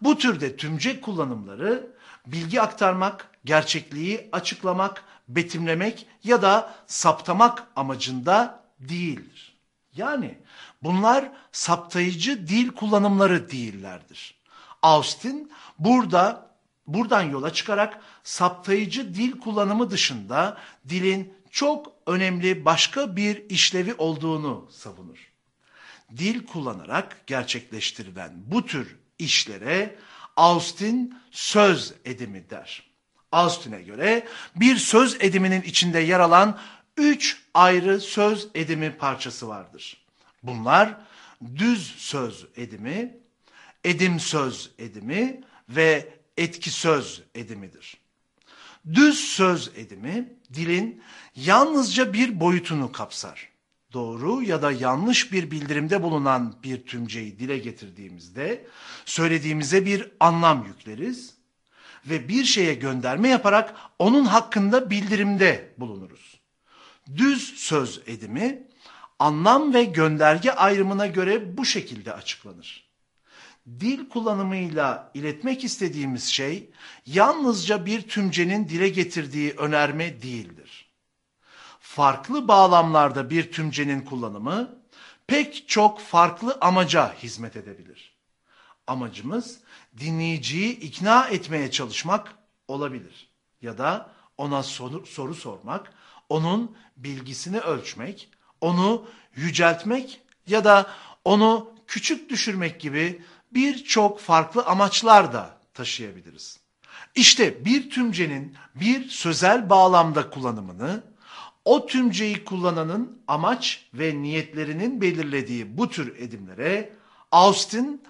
Bu türde tümce kullanımları bilgi aktarmak, gerçekliği açıklamak, betimlemek ya da saptamak amacında değildir. Yani bunlar saptayıcı dil kullanımları değillerdir. Austin burada buradan yola çıkarak saptayıcı dil kullanımı dışında dilin çok önemli başka bir işlevi olduğunu savunur dil kullanarak gerçekleştirilen bu tür işlere Austin söz edimi der. Austin'e göre bir söz ediminin içinde yer alan üç ayrı söz edimi parçası vardır. Bunlar düz söz edimi, edim söz edimi ve etki söz edimidir. Düz söz edimi dilin yalnızca bir boyutunu kapsar doğru ya da yanlış bir bildirimde bulunan bir tümceyi dile getirdiğimizde söylediğimize bir anlam yükleriz ve bir şeye gönderme yaparak onun hakkında bildirimde bulunuruz. Düz söz edimi anlam ve gönderge ayrımına göre bu şekilde açıklanır. Dil kullanımıyla iletmek istediğimiz şey yalnızca bir tümcenin dile getirdiği önerme değildir farklı bağlamlarda bir tümcenin kullanımı, pek çok farklı amaca hizmet edebilir. Amacımız dinleyiciyi ikna etmeye çalışmak olabilir. Ya da ona soru, soru sormak, onun bilgisini ölçmek, onu yüceltmek ya da onu küçük düşürmek gibi birçok farklı amaçlar da taşıyabiliriz. İşte bir tümcenin bir sözel bağlamda kullanımını o tümceyi kullananın amaç ve niyetlerinin belirlediği bu tür edimlere Austin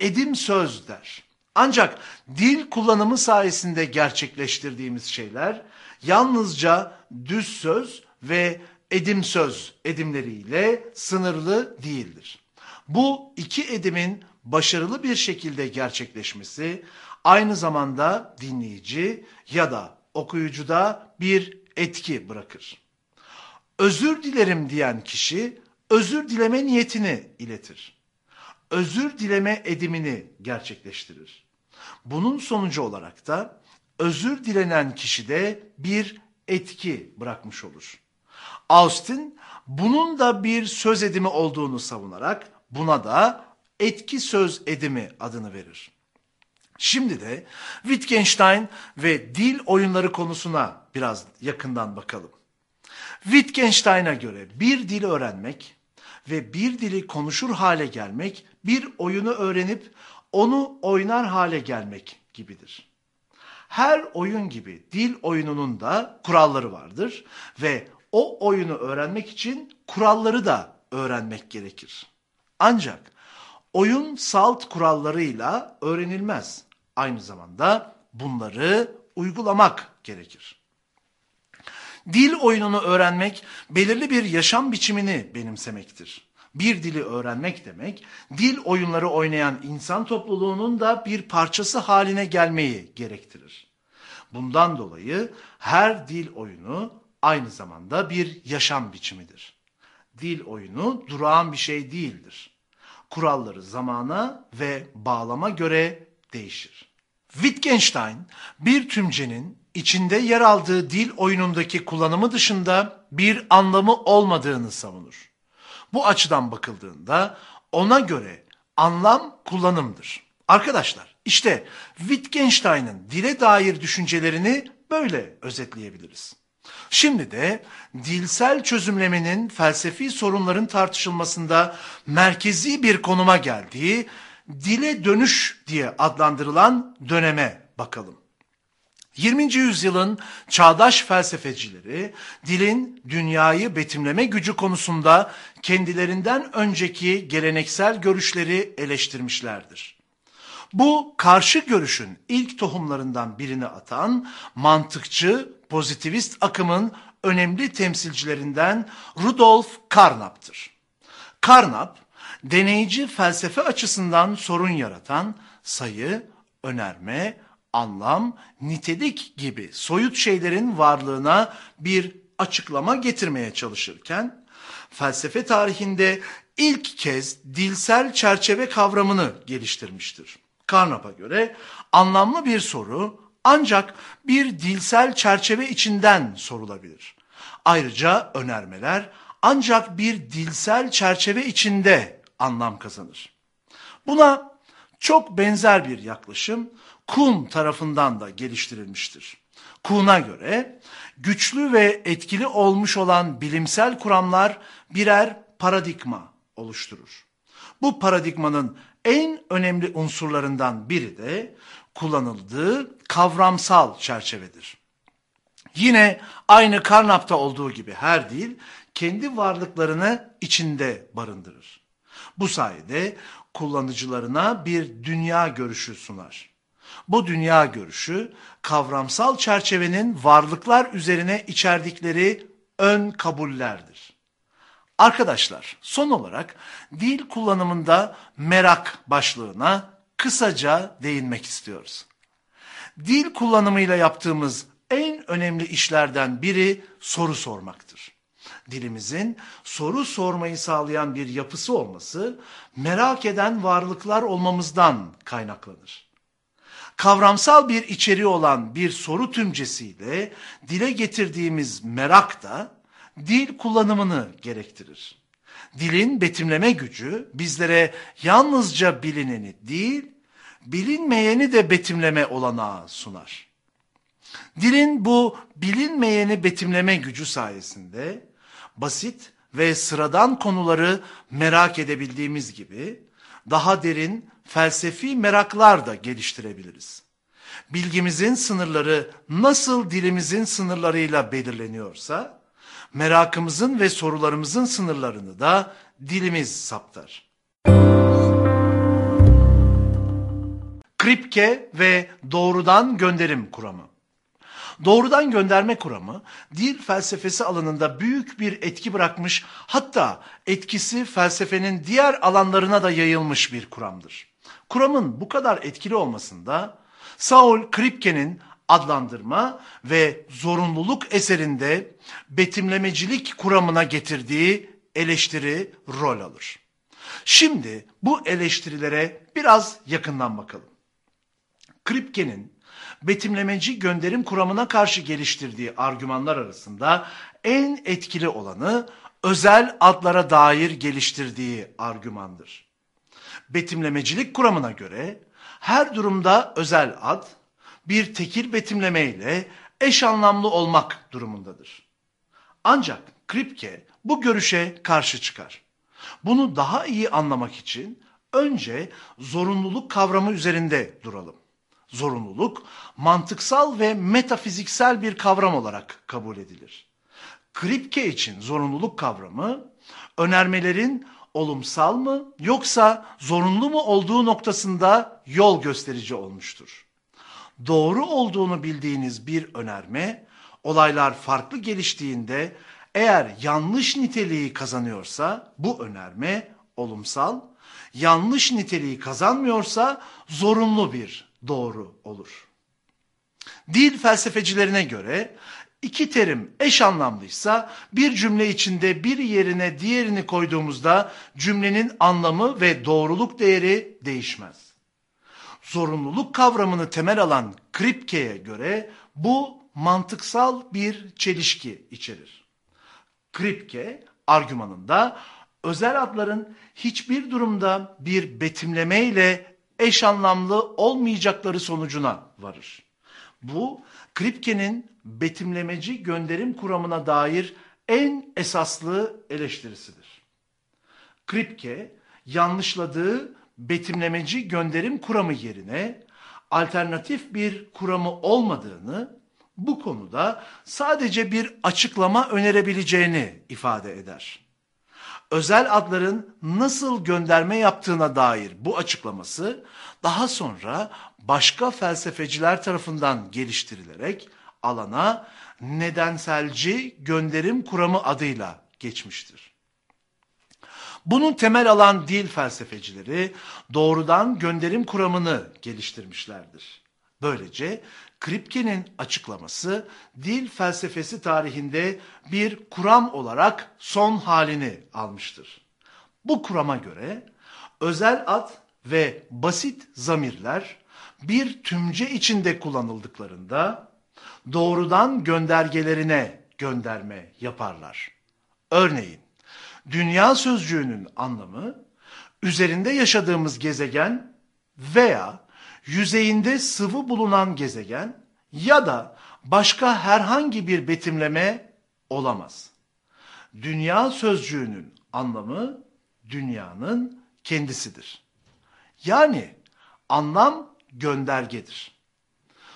edim söz der. Ancak dil kullanımı sayesinde gerçekleştirdiğimiz şeyler yalnızca düz söz ve edim söz edimleriyle sınırlı değildir. Bu iki edimin başarılı bir şekilde gerçekleşmesi aynı zamanda dinleyici ya da okuyucuda bir etki bırakır. Özür dilerim diyen kişi özür dileme niyetini iletir. Özür dileme edimini gerçekleştirir. Bunun sonucu olarak da özür dilenen kişide bir etki bırakmış olur. Austin bunun da bir söz edimi olduğunu savunarak buna da etki söz edimi adını verir. Şimdi de Wittgenstein ve dil oyunları konusuna biraz yakından bakalım. Wittgenstein'a göre bir dil öğrenmek ve bir dili konuşur hale gelmek bir oyunu öğrenip onu oynar hale gelmek gibidir. Her oyun gibi dil oyununun da kuralları vardır ve o oyunu öğrenmek için kuralları da öğrenmek gerekir. Ancak oyun salt kurallarıyla öğrenilmez. Aynı zamanda bunları uygulamak gerekir. Dil oyununu öğrenmek belirli bir yaşam biçimini benimsemektir. Bir dili öğrenmek demek, dil oyunları oynayan insan topluluğunun da bir parçası haline gelmeyi gerektirir. Bundan dolayı her dil oyunu aynı zamanda bir yaşam biçimidir. Dil oyunu durağan bir şey değildir. Kuralları zamana ve bağlama göre değişir. Wittgenstein bir tümcenin içinde yer aldığı dil oyunundaki kullanımı dışında bir anlamı olmadığını savunur. Bu açıdan bakıldığında ona göre anlam kullanımdır. Arkadaşlar işte Wittgenstein'ın dile dair düşüncelerini böyle özetleyebiliriz. Şimdi de dilsel çözümlemenin felsefi sorunların tartışılmasında merkezi bir konuma geldiği dile dönüş diye adlandırılan döneme bakalım. 20. yüzyılın çağdaş felsefecileri dilin dünyayı betimleme gücü konusunda kendilerinden önceki geleneksel görüşleri eleştirmişlerdir. Bu karşı görüşün ilk tohumlarından birini atan mantıkçı, pozitivist akımın önemli temsilcilerinden Rudolf Carnap'tır. Carnap, deneyici felsefe açısından sorun yaratan sayı, önerme, anlam, nitelik gibi soyut şeylerin varlığına bir açıklama getirmeye çalışırken, felsefe tarihinde ilk kez dilsel çerçeve kavramını geliştirmiştir. Carnap'a göre anlamlı bir soru ancak bir dilsel çerçeve içinden sorulabilir. Ayrıca önermeler ancak bir dilsel çerçeve içinde anlam kazanır. Buna çok benzer bir yaklaşım Kuhn tarafından da geliştirilmiştir. Kuhn'a göre güçlü ve etkili olmuş olan bilimsel kuramlar birer paradigma oluşturur. Bu paradigmanın en önemli unsurlarından biri de kullanıldığı kavramsal çerçevedir. Yine aynı Karnap'ta olduğu gibi her dil kendi varlıklarını içinde barındırır. Bu sayede kullanıcılarına bir dünya görüşü sunar. Bu dünya görüşü kavramsal çerçevenin varlıklar üzerine içerdikleri ön kabullerdir. Arkadaşlar son olarak dil kullanımında merak başlığına kısaca değinmek istiyoruz. Dil kullanımıyla yaptığımız en önemli işlerden biri soru sormaktır. Dilimizin soru sormayı sağlayan bir yapısı olması merak eden varlıklar olmamızdan kaynaklanır. Kavramsal bir içeriği olan bir soru tümcesiyle dile getirdiğimiz merak da dil kullanımını gerektirir. Dilin betimleme gücü bizlere yalnızca bilineni değil, bilinmeyeni de betimleme olanağı sunar. Dilin bu bilinmeyeni betimleme gücü sayesinde basit ve sıradan konuları merak edebildiğimiz gibi daha derin felsefi meraklar da geliştirebiliriz. Bilgimizin sınırları nasıl dilimizin sınırlarıyla belirleniyorsa, merakımızın ve sorularımızın sınırlarını da dilimiz saptar. Kripke ve doğrudan gönderim kuramı. Doğrudan gönderme kuramı dil felsefesi alanında büyük bir etki bırakmış hatta etkisi felsefenin diğer alanlarına da yayılmış bir kuramdır. Kuramın bu kadar etkili olmasında Saul Kripke'nin adlandırma ve zorunluluk eserinde betimlemecilik kuramına getirdiği eleştiri rol alır. Şimdi bu eleştirilere biraz yakından bakalım. Kripke'nin betimlemeci gönderim kuramına karşı geliştirdiği argümanlar arasında en etkili olanı özel adlara dair geliştirdiği argümandır. Betimlemecilik kuramına göre her durumda özel ad bir tekil betimleme ile eş anlamlı olmak durumundadır. Ancak Kripke bu görüşe karşı çıkar. Bunu daha iyi anlamak için önce zorunluluk kavramı üzerinde duralım. Zorunluluk mantıksal ve metafiziksel bir kavram olarak kabul edilir. Kripke için zorunluluk kavramı önermelerin olumsal mı yoksa zorunlu mu olduğu noktasında yol gösterici olmuştur. Doğru olduğunu bildiğiniz bir önerme olaylar farklı geliştiğinde eğer yanlış niteliği kazanıyorsa bu önerme olumsal, yanlış niteliği kazanmıyorsa zorunlu bir doğru olur. Dil felsefecilerine göre iki terim eş anlamlıysa bir cümle içinde bir yerine diğerini koyduğumuzda cümlenin anlamı ve doğruluk değeri değişmez. Zorunluluk kavramını temel alan Kripke'ye göre bu mantıksal bir çelişki içerir. Kripke argümanında özel adların hiçbir durumda bir betimleme ile eş anlamlı olmayacakları sonucuna varır. Bu Kripke'nin betimlemeci gönderim kuramına dair en esaslı eleştirisidir. Kripke yanlışladığı betimlemeci gönderim kuramı yerine alternatif bir kuramı olmadığını, bu konuda sadece bir açıklama önerebileceğini ifade eder. Özel adların nasıl gönderme yaptığına dair bu açıklaması daha sonra başka felsefeciler tarafından geliştirilerek alana nedenselci gönderim kuramı adıyla geçmiştir. Bunun temel alan dil felsefecileri doğrudan gönderim kuramını geliştirmişlerdir. Böylece Kripke'nin açıklaması dil felsefesi tarihinde bir kuram olarak son halini almıştır. Bu kurama göre özel ad ve basit zamirler bir tümce içinde kullanıldıklarında doğrudan göndergelerine gönderme yaparlar. Örneğin dünya sözcüğünün anlamı üzerinde yaşadığımız gezegen veya yüzeyinde sıvı bulunan gezegen ya da başka herhangi bir betimleme olamaz. Dünya sözcüğünün anlamı dünyanın kendisidir. Yani anlam göndergedir.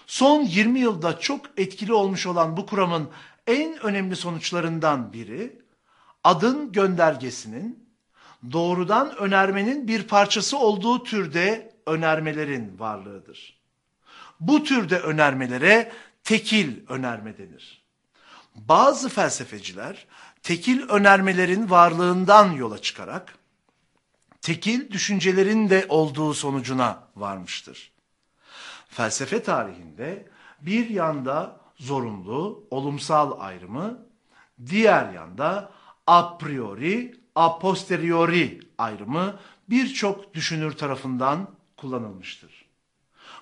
Son 20 yılda çok etkili olmuş olan bu kuramın en önemli sonuçlarından biri adın göndergesinin doğrudan önermenin bir parçası olduğu türde önermelerin varlığıdır. Bu türde önermelere tekil önerme denir. Bazı felsefeciler tekil önermelerin varlığından yola çıkarak tekil düşüncelerin de olduğu sonucuna varmıştır. Felsefe tarihinde bir yanda zorunlu, olumsal ayrımı, diğer yanda a priori, a posteriori ayrımı birçok düşünür tarafından kullanılmıştır.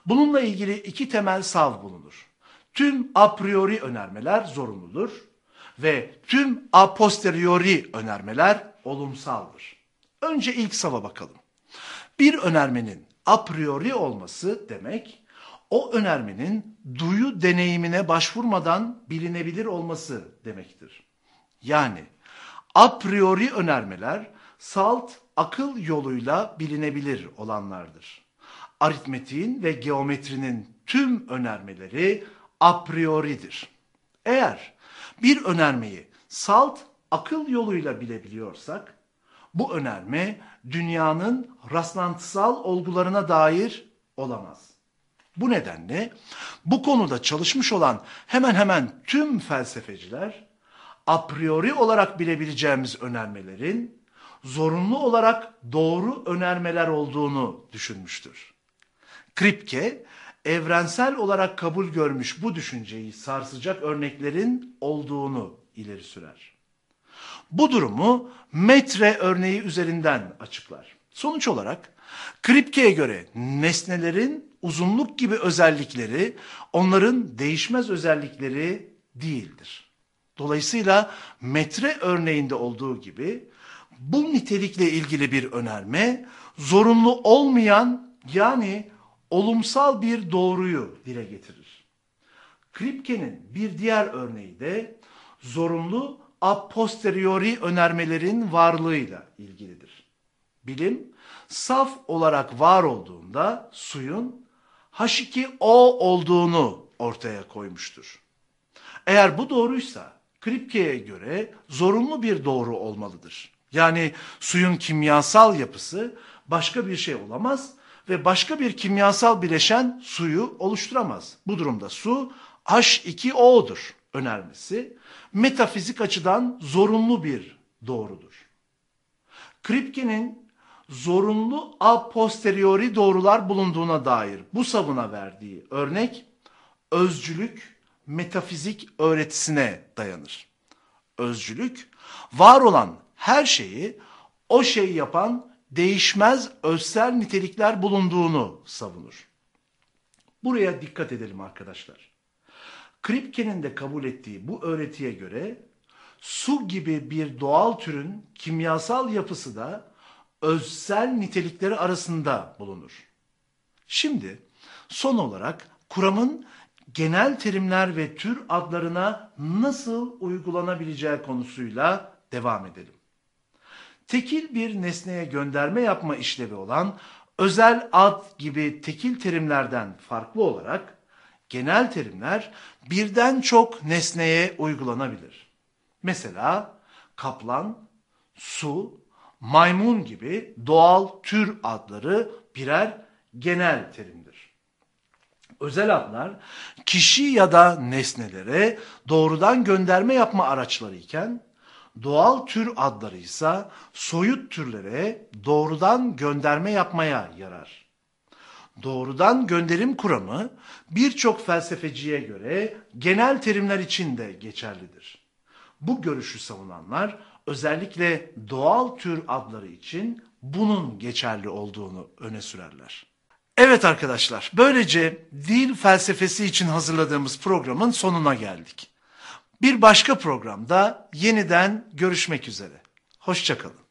Bununla ilgili iki temel sav bulunur. Tüm a priori önermeler zorunludur ve tüm a posteriori önermeler olumsaldır. Önce ilk sava bakalım. Bir önermenin a priori olması demek, o önermenin duyu deneyimine başvurmadan bilinebilir olması demektir. Yani a priori önermeler salt akıl yoluyla bilinebilir olanlardır. Aritmetiğin ve geometrinin tüm önermeleri a prioridir. Eğer bir önermeyi salt akıl yoluyla bilebiliyorsak, bu önerme dünyanın rastlantısal olgularına dair olamaz. Bu nedenle bu konuda çalışmış olan hemen hemen tüm felsefeciler a priori olarak bilebileceğimiz önermelerin zorunlu olarak doğru önermeler olduğunu düşünmüştür. Kripke evrensel olarak kabul görmüş bu düşünceyi sarsacak örneklerin olduğunu ileri sürer. Bu durumu metre örneği üzerinden açıklar. Sonuç olarak Kripke'ye göre nesnelerin uzunluk gibi özellikleri onların değişmez özellikleri değildir. Dolayısıyla metre örneğinde olduğu gibi bu nitelikle ilgili bir önerme zorunlu olmayan yani olumsal bir doğruyu dile getirir. Kripke'nin bir diğer örneği de zorunlu a posteriori önermelerin varlığıyla ilgilidir. Bilim saf olarak var olduğunda suyun H2O olduğunu ortaya koymuştur. Eğer bu doğruysa Kripke'ye göre zorunlu bir doğru olmalıdır. Yani suyun kimyasal yapısı başka bir şey olamaz ve başka bir kimyasal bileşen suyu oluşturamaz. Bu durumda su H2O'dur önermesi metafizik açıdan zorunlu bir doğrudur. Kripke'nin zorunlu a posteriori doğrular bulunduğuna dair bu savuna verdiği örnek özcülük metafizik öğretisine dayanır. Özcülük var olan her şeyi o şeyi yapan değişmez özsel nitelikler bulunduğunu savunur. Buraya dikkat edelim arkadaşlar. Kripke'nin de kabul ettiği bu öğretiye göre su gibi bir doğal türün kimyasal yapısı da özsel nitelikleri arasında bulunur. Şimdi son olarak kuramın genel terimler ve tür adlarına nasıl uygulanabileceği konusuyla devam edelim. Tekil bir nesneye gönderme yapma işlevi olan özel ad gibi tekil terimlerden farklı olarak genel terimler birden çok nesneye uygulanabilir. Mesela kaplan, su, maymun gibi doğal tür adları birer genel terimdir. Özel adlar kişi ya da nesnelere doğrudan gönderme yapma araçları iken doğal tür adları ise soyut türlere doğrudan gönderme yapmaya yarar doğrudan gönderim kuramı birçok felsefeciye göre genel terimler için de geçerlidir. Bu görüşü savunanlar özellikle doğal tür adları için bunun geçerli olduğunu öne sürerler. Evet arkadaşlar, böylece dil felsefesi için hazırladığımız programın sonuna geldik. Bir başka programda yeniden görüşmek üzere. Hoşçakalın.